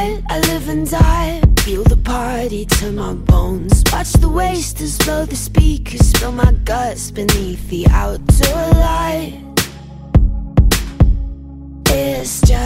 night, I live and die. Feel the party to my bones Watch the wasters blow the speakers Spill my guts beneath the outdoor light. It's just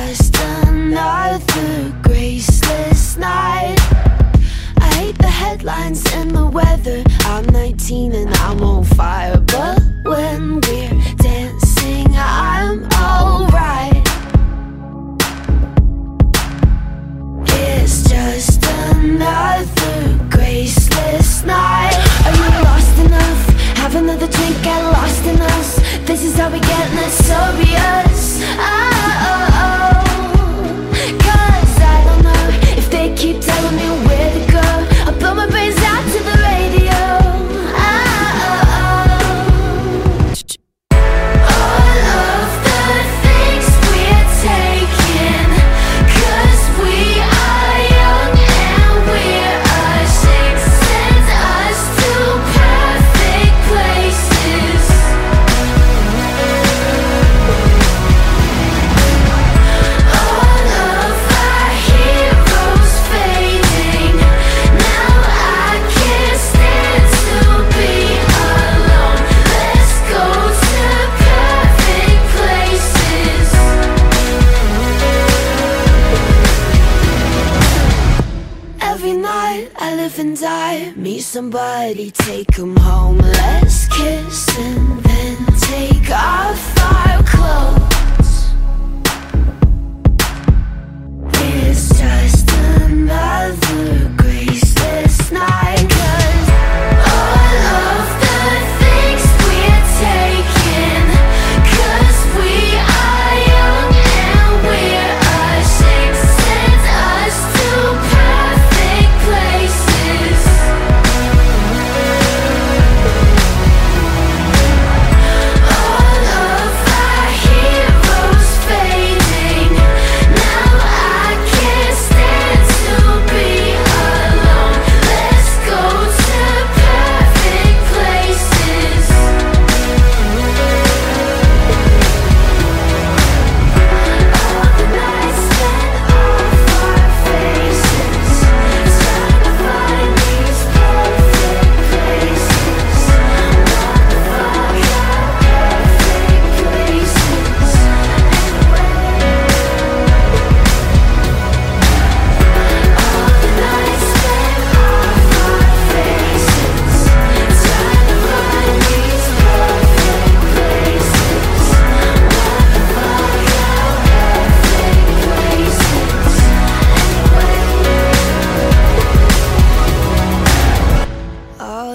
Every night I live and die. Meet somebody, take 'em home. Let's kiss and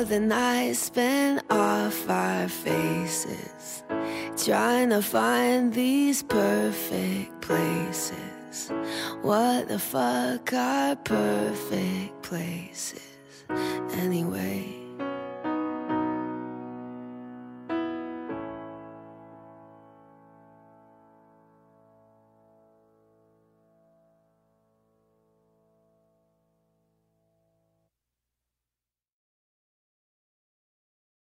the night spent off our faces, trying to find these perfect places. What the fuck are perfect places, anyway?